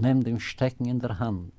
nimm dem Stecken in der Hand.